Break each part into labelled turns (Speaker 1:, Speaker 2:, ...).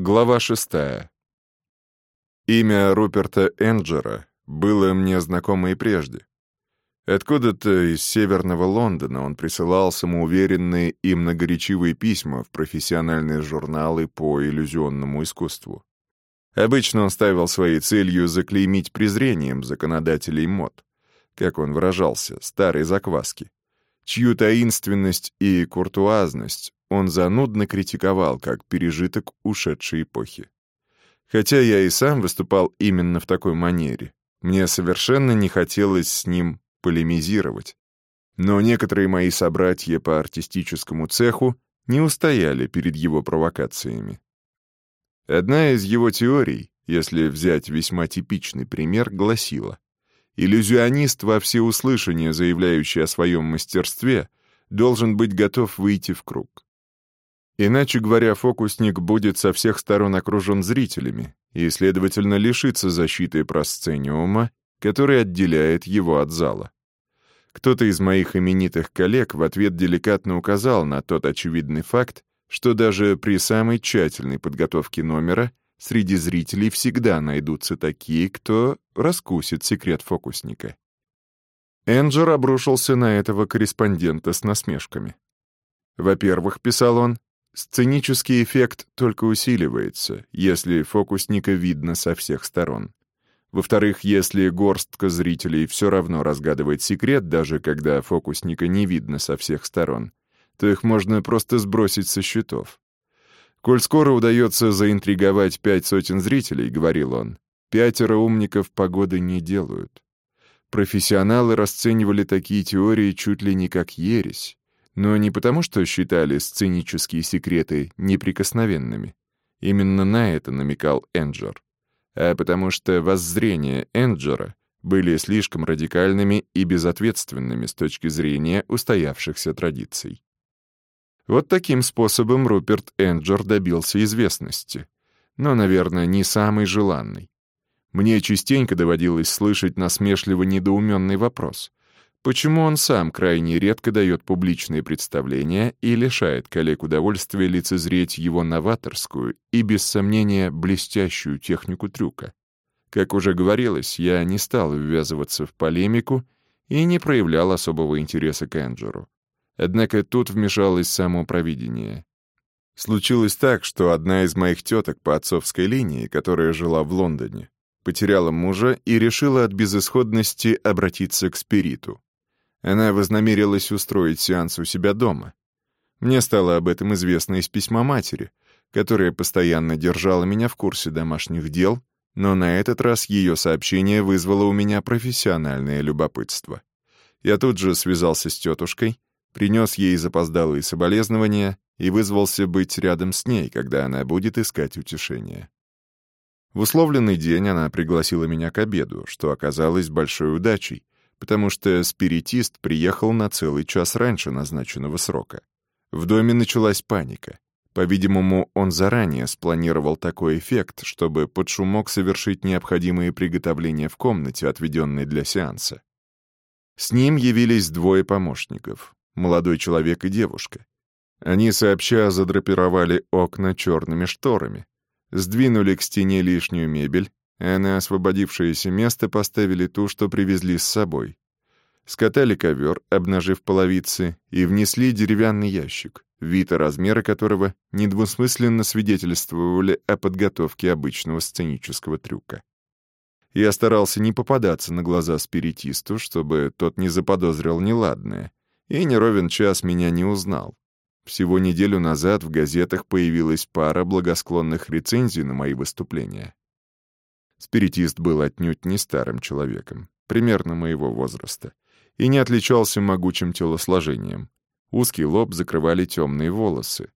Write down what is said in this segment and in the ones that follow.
Speaker 1: Глава шестая. Имя Руперта Энджера было мне знакомо и прежде. Откуда-то из северного Лондона он присылал самоуверенные и многоречивые письма в профессиональные журналы по иллюзионному искусству. Обычно он ставил своей целью заклеймить презрением законодателей мод, как он выражался, старой закваски, чью таинственность и куртуазность он занудно критиковал как пережиток ушедшей эпохи. Хотя я и сам выступал именно в такой манере, мне совершенно не хотелось с ним полемизировать. Но некоторые мои собратья по артистическому цеху не устояли перед его провокациями. Одна из его теорий, если взять весьма типичный пример, гласила, иллюзионист во всеуслышание, заявляющий о своем мастерстве, должен быть готов выйти в круг. Иначе говоря, фокусник будет со всех сторон окружен зрителями и, следовательно, лишится защиты просцениума, который отделяет его от зала. Кто-то из моих именитых коллег в ответ деликатно указал на тот очевидный факт, что даже при самой тщательной подготовке номера среди зрителей всегда найдутся такие, кто раскусит секрет фокусника. Энджер обрушился на этого корреспондента с насмешками. Во-первых, писал он, Сценический эффект только усиливается, если фокусника видно со всех сторон. Во-вторых, если горстка зрителей все равно разгадывает секрет, даже когда фокусника не видно со всех сторон, то их можно просто сбросить со счетов. «Коль скоро удается заинтриговать пять сотен зрителей», — говорил он, — «пятеро умников погоды не делают». Профессионалы расценивали такие теории чуть ли не как ересь, но не потому, что считали сценические секреты неприкосновенными. Именно на это намекал Энджер. А потому что воззрения Энджера были слишком радикальными и безответственными с точки зрения устоявшихся традиций. Вот таким способом Руперт Энджер добился известности, но, наверное, не самый желанный. Мне частенько доводилось слышать насмешливо недоуменный вопрос. Почему он сам крайне редко дает публичные представления и лишает коллег удовольствия лицезреть его новаторскую и, без сомнения, блестящую технику трюка? Как уже говорилось, я не стал ввязываться в полемику и не проявлял особого интереса к Энджеру. Однако тут вмешалось само провидение. Случилось так, что одна из моих теток по отцовской линии, которая жила в Лондоне, потеряла мужа и решила от безысходности обратиться к спириту. Она вознамерилась устроить сеанс у себя дома. Мне стало об этом известно из письма матери, которая постоянно держала меня в курсе домашних дел, но на этот раз ее сообщение вызвало у меня профессиональное любопытство. Я тут же связался с тетушкой, принес ей запоздалые соболезнования и вызвался быть рядом с ней, когда она будет искать утешение. В условленный день она пригласила меня к обеду, что оказалось большой удачей, потому что спиритист приехал на целый час раньше назначенного срока. В доме началась паника. По-видимому, он заранее спланировал такой эффект, чтобы под шумок совершить необходимые приготовления в комнате, отведенной для сеанса. С ним явились двое помощников — молодой человек и девушка. Они сообща задрапировали окна черными шторами, сдвинули к стене лишнюю мебель, а на освободившееся место поставили ту, что привезли с собой. Скатали ковер, обнажив половицы, и внесли деревянный ящик, вид и размеры которого недвусмысленно свидетельствовали о подготовке обычного сценического трюка. Я старался не попадаться на глаза спиритисту, чтобы тот не заподозрил неладное, и не ровен час меня не узнал. Всего неделю назад в газетах появилась пара благосклонных рецензий на мои выступления. Спиритист был отнюдь не старым человеком, примерно моего возраста, и не отличался могучим телосложением. Узкий лоб закрывали темные волосы.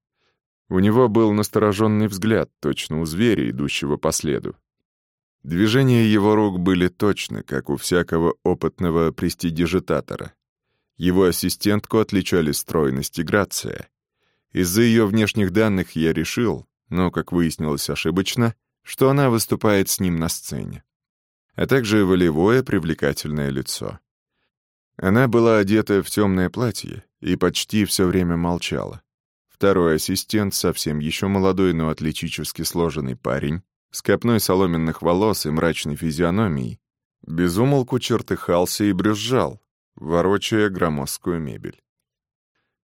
Speaker 1: У него был настороженный взгляд, точно у зверя, идущего по следу. Движения его рук были точны, как у всякого опытного престидижитатора. Его ассистентку отличали стройность и грация. Из-за ее внешних данных я решил, но, как выяснилось ошибочно, что она выступает с ним на сцене, а также волевое привлекательное лицо. Она была одета в темное платье и почти все время молчала. Второй ассистент, совсем еще молодой, но атлетически сложенный парень, с копной соломенных волос и мрачной физиономией, безумолку чертыхался и брюзжал, ворочая громоздкую мебель.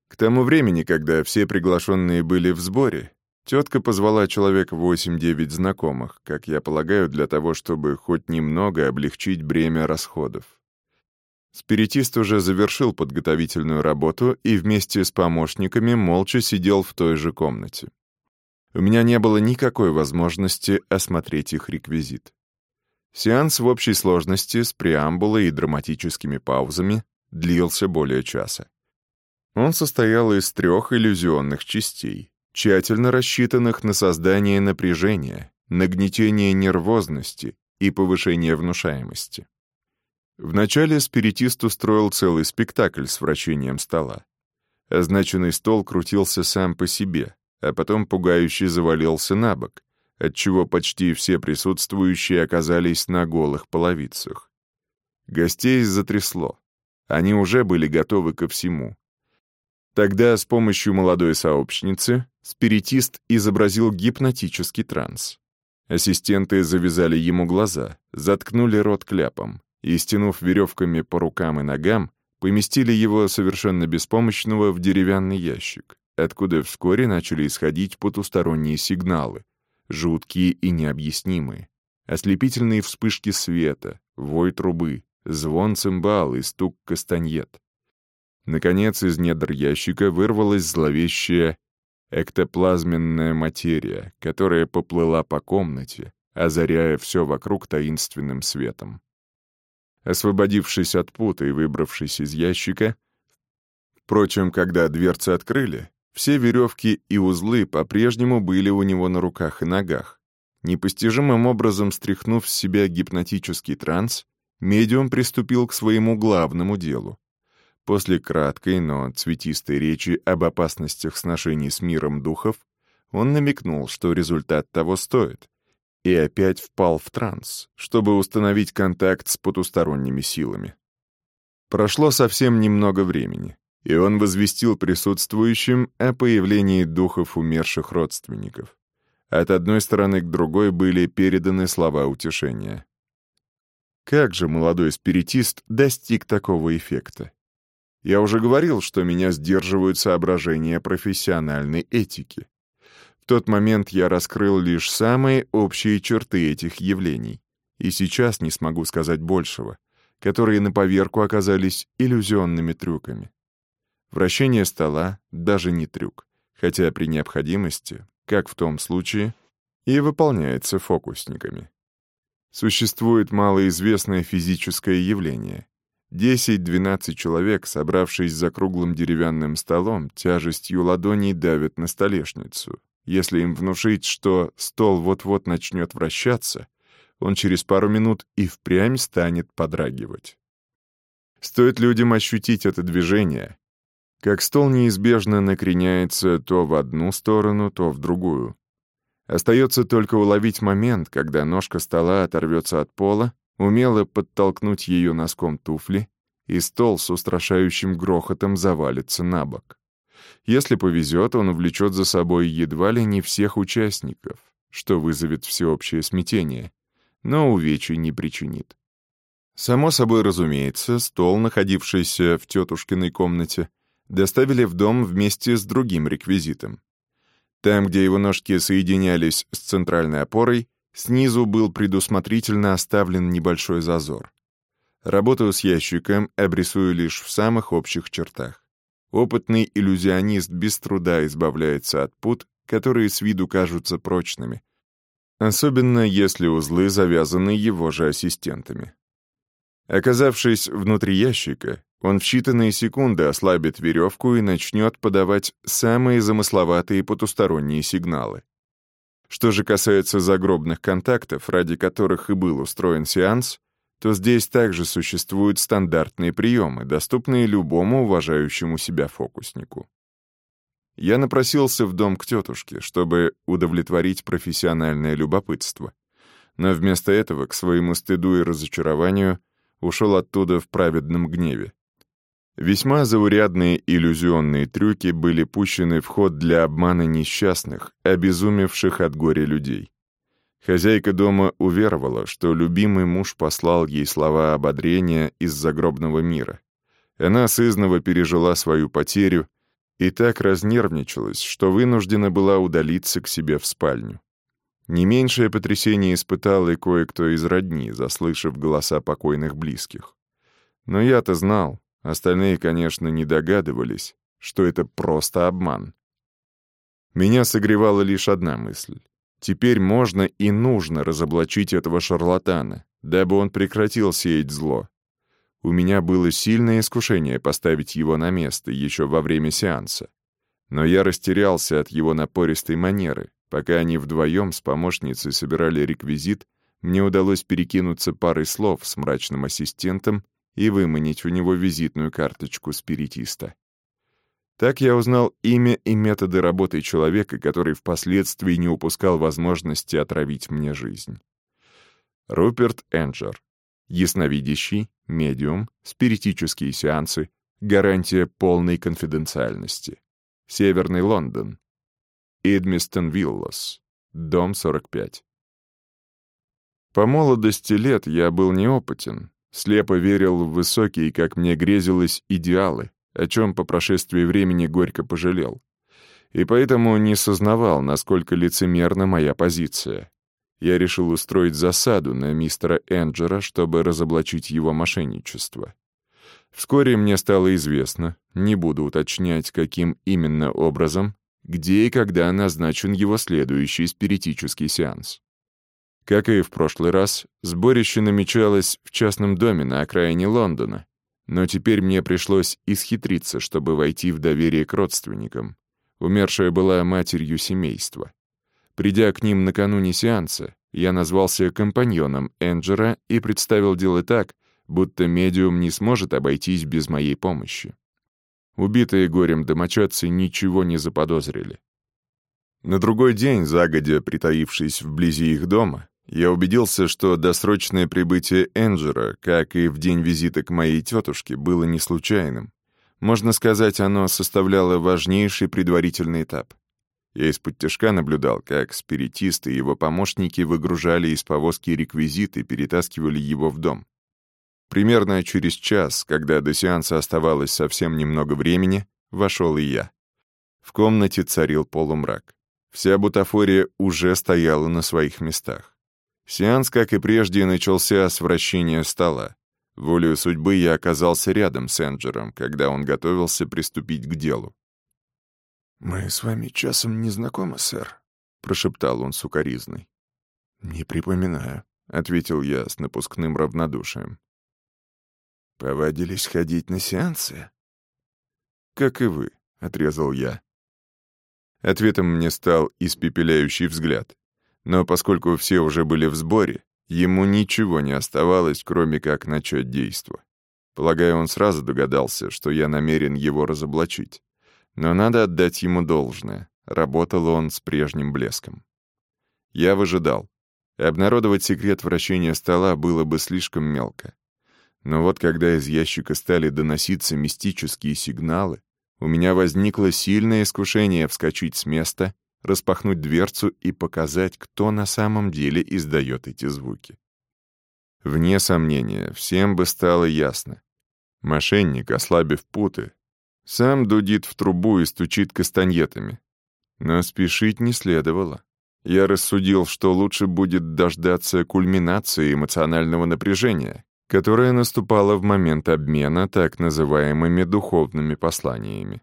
Speaker 1: К тому времени, когда все приглашенные были в сборе, тетка позвала человек 8-9 знакомых, как я полагаю, для того, чтобы хоть немного облегчить бремя расходов. Спиритист уже завершил подготовительную работу и вместе с помощниками молча сидел в той же комнате. У меня не было никакой возможности осмотреть их реквизит. Сеанс в общей сложности с преамбулой и драматическими паузами длился более часа. Он состоял из трех иллюзионных частей, тщательно рассчитанных на создание напряжения, нагнетение нервозности и повышение внушаемости. Вначале спиритист устроил целый спектакль с вращением стола. Означенный стол крутился сам по себе, а потом пугающе завалился на бок, отчего почти все присутствующие оказались на голых половицах. Гостей затрясло. Они уже были готовы ко всему. Тогда с помощью молодой сообщницы спиритист изобразил гипнотический транс. Ассистенты завязали ему глаза, заткнули рот кляпом и, стянув веревками по рукам и ногам, поместили его совершенно беспомощного в деревянный ящик, откуда вскоре начали исходить потусторонние сигналы, жуткие и необъяснимые, ослепительные вспышки света, вой трубы, звон цимбал и стук кастаньет. Наконец, из недр ящика вырвалась зловещая эктоплазменная материя, которая поплыла по комнате, озаряя все вокруг таинственным светом. Освободившись от пута и выбравшись из ящика, впрочем, когда дверцы открыли, все веревки и узлы по-прежнему были у него на руках и ногах. Непостижимым образом стряхнув с себя гипнотический транс, медиум приступил к своему главному делу. После краткой, но цветистой речи об опасностях сношений с миром духов, он намекнул, что результат того стоит, и опять впал в транс, чтобы установить контакт с потусторонними силами. Прошло совсем немного времени, и он возвестил присутствующим о появлении духов умерших родственников. От одной стороны к другой были переданы слова утешения. Как же молодой спиритист достиг такого эффекта? Я уже говорил, что меня сдерживают соображения профессиональной этики. В тот момент я раскрыл лишь самые общие черты этих явлений, и сейчас не смогу сказать большего, которые на поверку оказались иллюзионными трюками. Вращение стола даже не трюк, хотя при необходимости, как в том случае, и выполняется фокусниками. Существует малоизвестное физическое явление. 10-12 человек, собравшись за круглым деревянным столом, тяжестью ладоней давят на столешницу. Если им внушить, что стол вот-вот начнет вращаться, он через пару минут и впрямь станет подрагивать. Стоит людям ощутить это движение, как стол неизбежно накреняется то в одну сторону, то в другую. Остается только уловить момент, когда ножка стола оторвется от пола, умело подтолкнуть ее носком туфли, и стол с устрашающим грохотом завалится на бок. Если повезет, он увлечет за собой едва ли не всех участников, что вызовет всеобщее смятение, но увечий не причинит. Само собой разумеется, стол, находившийся в тетушкиной комнате, доставили в дом вместе с другим реквизитом. Там, где его ножки соединялись с центральной опорой, снизу был предусмотрительно оставлен небольшой зазор. Работаю с ящиком, обрисую лишь в самых общих чертах. Опытный иллюзионист без труда избавляется от пут, которые с виду кажутся прочными, особенно если узлы завязаны его же ассистентами. Оказавшись внутри ящика, он в считанные секунды ослабит веревку и начнет подавать самые замысловатые потусторонние сигналы. Что же касается загробных контактов, ради которых и был устроен сеанс, то здесь также существуют стандартные приемы, доступные любому уважающему себя фокуснику. Я напросился в дом к тетушке, чтобы удовлетворить профессиональное любопытство, но вместо этого, к своему стыду и разочарованию, ушел оттуда в праведном гневе. Весьма заурядные иллюзионные трюки были пущены в ход для обмана несчастных, обезумевших от горя людей. Хозяйка дома уверовала, что любимый муж послал ей слова ободрения из загробного мира. Она сызново пережила свою потерю и так разнервничалась, что вынуждена была удалиться к себе в спальню. Не меньшее потрясение испытал и кое-кто из родни, заслышав голоса покойных близких. Но я-то знал, Остальные, конечно, не догадывались, что это просто обман. Меня согревала лишь одна мысль. Теперь можно и нужно разоблачить этого шарлатана, дабы он прекратил сеять зло. У меня было сильное искушение поставить его на место еще во время сеанса. Но я растерялся от его напористой манеры. Пока они вдвоем с помощницей собирали реквизит, мне удалось перекинуться парой слов с мрачным ассистентом и выманить у него визитную карточку спиритиста. Так я узнал имя и методы работы человека, который впоследствии не упускал возможности отравить мне жизнь. Руперт Энджер. Ясновидящий, медиум, спиритические сеансы, гарантия полной конфиденциальности. Северный Лондон. Эдмистон Виллос. Дом 45. По молодости лет я был неопытен, Слепо верил в высокие, как мне грезилось, идеалы, о чем по прошествии времени горько пожалел. И поэтому не сознавал, насколько лицемерна моя позиция. Я решил устроить засаду на мистера Энджера, чтобы разоблачить его мошенничество. Вскоре мне стало известно, не буду уточнять, каким именно образом, где и когда назначен его следующий спиритический сеанс. Как и в прошлый раз, сборище намечалось в частном доме на окраине Лондона, но теперь мне пришлось исхитриться, чтобы войти в доверие к родственникам. Умершая была матерью семейства. Придя к ним накануне сеанса, я назвался компаньоном Энджера и представил дело так, будто медиум не сможет обойтись без моей помощи. Убитые горем домочадцы ничего не заподозрили. На другой день, загодя притаившись вблизи их дома, я убедился, что досрочное прибытие Энджера, как и в день визита к моей тетушке, было не случайным. Можно сказать, оно составляло важнейший предварительный этап. Я из-под тяжка наблюдал, как спиритисты и его помощники выгружали из повозки реквизит и перетаскивали его в дом. Примерно через час, когда до сеанса оставалось совсем немного времени, вошел и я. В комнате царил полумрак. Вся бутафория уже стояла на своих местах. Сеанс, как и прежде, начался с вращения стола. Волею судьбы я оказался рядом с Энджером, когда он готовился приступить к делу.
Speaker 2: «Мы с вами часом не знакомы, сэр», — прошептал он сукоризной.
Speaker 1: «Не припоминаю», — ответил я с напускным равнодушием.
Speaker 2: «Повадились ходить на сеансы?»
Speaker 1: «Как и вы», — отрезал я. Ответом мне стал испепеляющий взгляд. Но поскольку все уже были в сборе, ему ничего не оставалось, кроме как начать действо. Полагаю, он сразу догадался, что я намерен его разоблачить. Но надо отдать ему должное. Работал он с прежним блеском. Я выжидал. Обнародовать секрет вращения стола было бы слишком мелко. Но вот когда из ящика стали доноситься мистические сигналы, у меня возникло сильное искушение вскочить с места распахнуть дверцу и показать, кто на самом деле издает эти звуки. Вне сомнения, всем бы стало ясно. Мошенник, ослабив путы, сам дудит в трубу и стучит кастаньетами. Но спешить не следовало. Я рассудил, что лучше будет дождаться кульминации эмоционального напряжения, которое наступало в момент обмена так называемыми духовными посланиями.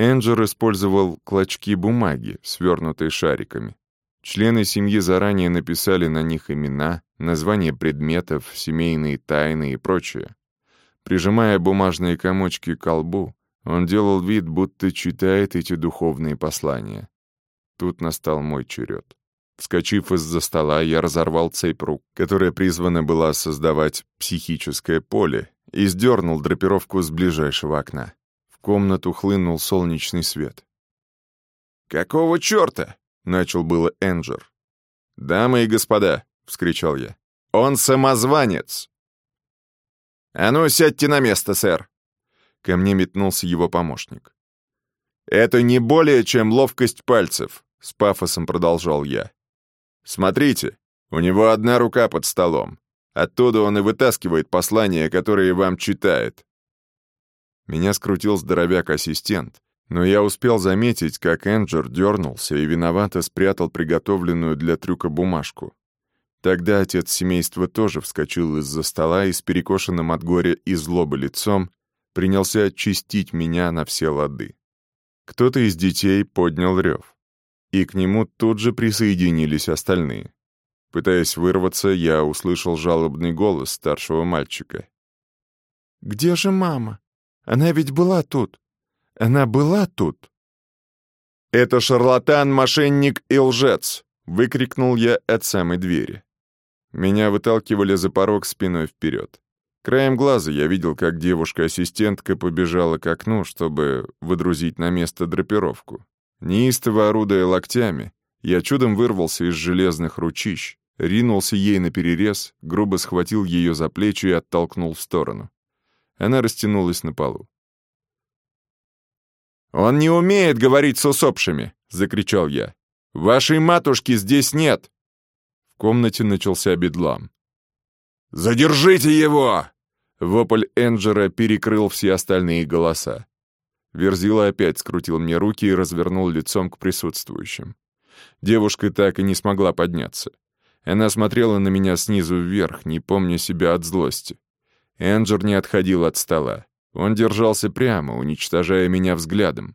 Speaker 1: Энджер использовал клочки бумаги, свернутые шариками. Члены семьи заранее написали на них имена, названия предметов, семейные тайны и прочее. Прижимая бумажные комочки к колбу, он делал вид, будто читает эти духовные послания. Тут настал мой черед. Вскочив из-за стола, я разорвал цепь рук, которая призвана была создавать психическое поле, и сдернул драпировку с ближайшего окна комнату хлынул солнечный свет.
Speaker 2: «Какого черта?» — начал было Энджер.
Speaker 1: «Дамы и господа!» — вскричал я.
Speaker 2: «Он самозванец!»
Speaker 1: «А ну, сядьте на место, сэр!» ко мне метнулся его помощник. «Это не более, чем ловкость пальцев», — с пафосом продолжал я. «Смотрите, у него одна рука под столом. Оттуда он и вытаскивает послания, которые вам читает». Меня скрутил здоровяк-ассистент, но я успел заметить, как Энджер дернулся и виновато спрятал приготовленную для трюка бумажку. Тогда отец семейства тоже вскочил из-за стола и с перекошенным от горя и злобы лицом принялся очистить меня на все лады. Кто-то из детей поднял рев, и к нему тут же присоединились остальные. Пытаясь вырваться, я услышал жалобный голос старшего мальчика.
Speaker 2: «Где же мама? Она ведь была тут!» Она была тут?»
Speaker 1: «Это шарлатан, мошенник и лжец!» — выкрикнул я от самой двери. Меня выталкивали за порог спиной вперед. Краем глаза я видел, как девушка-ассистентка побежала к окну, чтобы выдрузить на место драпировку. Неистово орудуя локтями, я чудом вырвался из железных ручищ, ринулся ей на перерез, грубо схватил ее за плечи и оттолкнул в сторону. Она растянулась на полу. «Он не умеет говорить с усопшими!» — закричал я. «Вашей матушки здесь нет!» В комнате начался бедлам. «Задержите его!» Вопль Энджера перекрыл все остальные голоса. Верзила опять скрутил мне руки и развернул лицом к присутствующим. Девушка так и не смогла подняться. Она смотрела на меня снизу вверх, не помня себя от злости. Энджер не отходил от стола. Он держался прямо, уничтожая меня взглядом,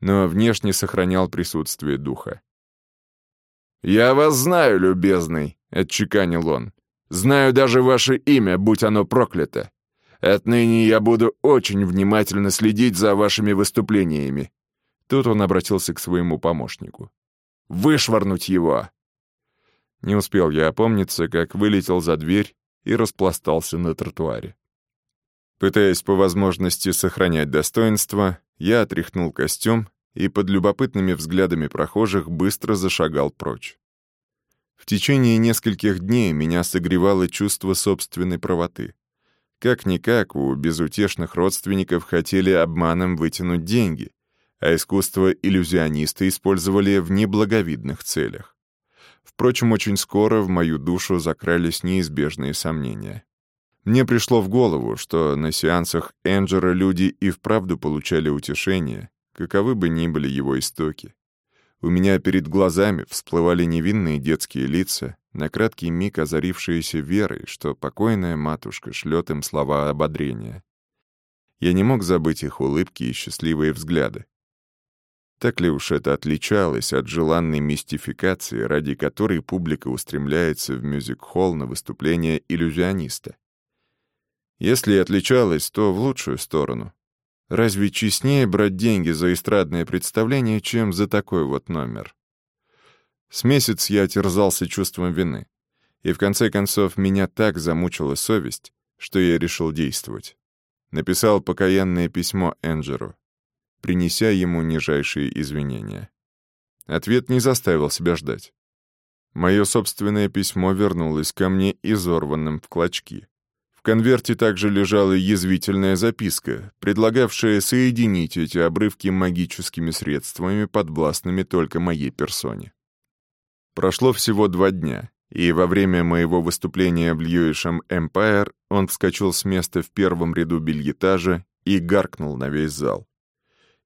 Speaker 1: но внешне сохранял присутствие духа. «Я вас знаю, любезный», — отчеканил он. «Знаю даже ваше имя, будь оно проклято. Отныне я буду очень внимательно следить за вашими выступлениями». Тут он обратился к своему помощнику. «Вышвырнуть его!» Не успел я опомниться, как вылетел за дверь и распластался на тротуаре. Пытаясь по возможности сохранять достоинство, я отряхнул костюм и под любопытными взглядами прохожих быстро зашагал прочь. В течение нескольких дней меня согревало чувство собственной правоты. Как-никак у безутешных родственников хотели обманом вытянуть деньги, а искусство иллюзиониста использовали в неблаговидных целях. Впрочем, очень скоро в мою душу закрались неизбежные сомнения. Мне пришло в голову, что на сеансах Энджера люди и вправду получали утешение, каковы бы ни были его истоки. У меня перед глазами всплывали невинные детские лица, на краткий миг озарившиеся верой, что покойная матушка шлет им слова ободрения. Я не мог забыть их улыбки и счастливые взгляды. Так ли уж это отличалось от желанной мистификации, ради которой публика устремляется в мюзик-холл на выступление иллюзиониста? Если и отличалась, то в лучшую сторону. Разве честнее брать деньги за эстрадное представление, чем за такой вот номер? С месяц я терзался чувством вины. И в конце концов меня так замучила совесть, что я решил действовать. Написал покаянное письмо Энджеру, принеся ему нижайшие извинения. Ответ не заставил себя ждать. Мое собственное письмо вернулось ко мне изорванным в клочки. В конверте также лежала язвительная записка, предлагавшая соединить эти обрывки магическими средствами, подвластными только моей персоне. Прошло всего два дня, и во время моего выступления в Льюишем Эмпайр он вскочил с места в первом ряду бельетажа и гаркнул на весь зал.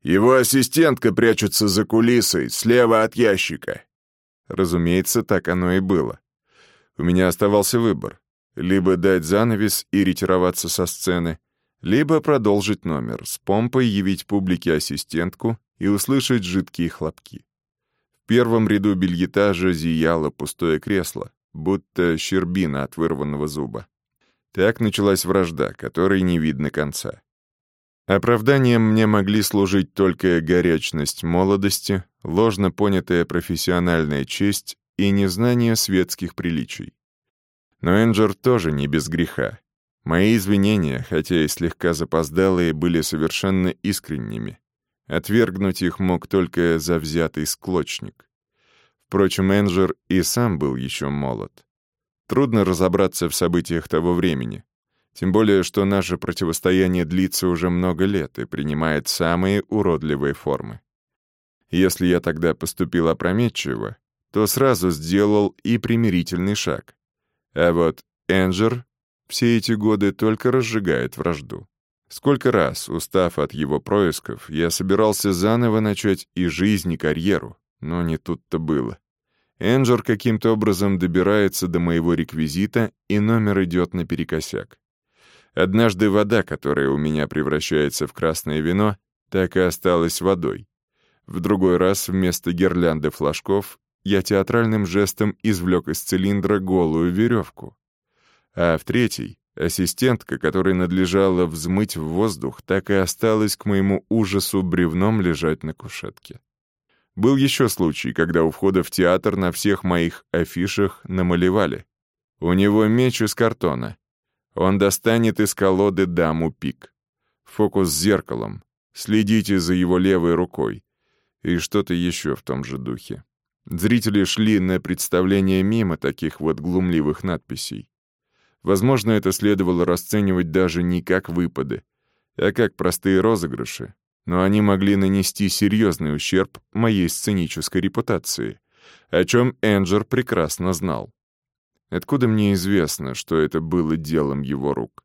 Speaker 1: «Его ассистентка прячется за кулисой, слева от ящика». Разумеется, так оно и было. У меня оставался выбор либо дать занавес и ретироваться со сцены, либо продолжить номер, с помпой явить публике ассистентку и услышать жидкие хлопки. В первом ряду бельетажа зияло пустое кресло, будто щербина от вырванного зуба. Так началась вражда, которой не видно конца. Оправданием мне могли служить только горячность молодости, ложно понятая профессиональная честь и незнание светских приличий. Но Энджер тоже не без греха. Мои извинения, хотя и слегка запоздалые, были совершенно искренними. Отвергнуть их мог только завзятый склочник. Впрочем, Энджер и сам был еще молод. Трудно разобраться в событиях того времени. Тем более, что наше противостояние длится уже много лет и принимает самые уродливые формы. Если я тогда поступил опрометчиво, то сразу сделал и примирительный шаг. А вот Энджер все эти годы только разжигает вражду. Сколько раз, устав от его происков, я собирался заново начать и жизнь, и карьеру, но не тут-то было. Энджер каким-то образом добирается до моего реквизита, и номер идет наперекосяк. Однажды вода, которая у меня превращается в красное вино, так и осталась водой. В другой раз вместо гирлянды флажков я театральным жестом извлек из цилиндра голую веревку. А в третий ассистентка, которой надлежало взмыть в воздух, так и осталась к моему ужасу бревном лежать на кушетке. Был еще случай, когда у входа в театр на всех моих афишах намалевали. У него меч из картона. Он достанет из колоды даму пик. Фокус с зеркалом. Следите за его левой рукой. И что-то еще в том же духе. Зрители шли на представление мимо таких вот глумливых надписей. Возможно, это следовало расценивать даже не как выпады, а как простые розыгрыши, но они могли нанести серьезный ущерб моей сценической репутации, о чем Энджер прекрасно знал. Откуда мне известно, что это было делом его рук?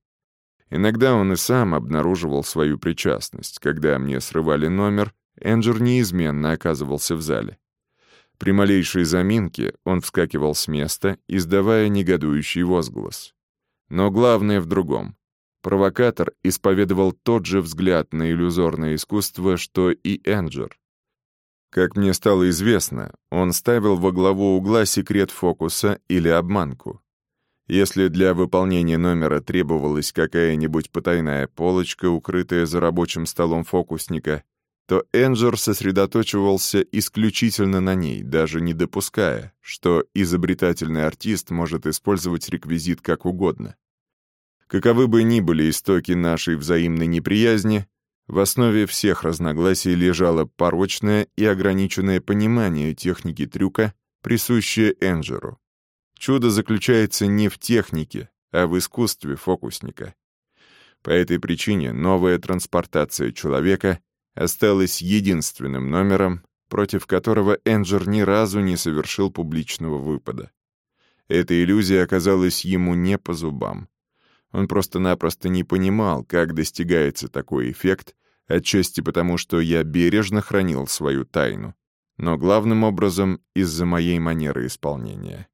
Speaker 1: Иногда он и сам обнаруживал свою причастность. Когда мне срывали номер, Энджер неизменно оказывался в зале. При малейшей заминке он вскакивал с места, издавая негодующий возглас. Но главное в другом. Провокатор исповедовал тот же взгляд на иллюзорное искусство, что и Энджер. Как мне стало известно, он ставил во главу угла секрет фокуса или обманку. Если для выполнения номера требовалась какая-нибудь потайная полочка, укрытая за рабочим столом фокусника, то Энджер сосредоточивался исключительно на ней, даже не допуская, что изобретательный артист может использовать реквизит как угодно. Каковы бы ни были истоки нашей взаимной неприязни, в основе всех разногласий лежало порочное и ограниченное понимание техники трюка, присущее Энджеру. Чудо заключается не в технике, а в искусстве фокусника. По этой причине новая транспортация человека осталась единственным номером, против которого Энджер ни разу не совершил публичного выпада. Эта иллюзия оказалась ему не по зубам. Он просто-напросто не понимал, как достигается такой эффект, отчасти потому, что я бережно хранил свою тайну, но главным образом из-за моей манеры исполнения.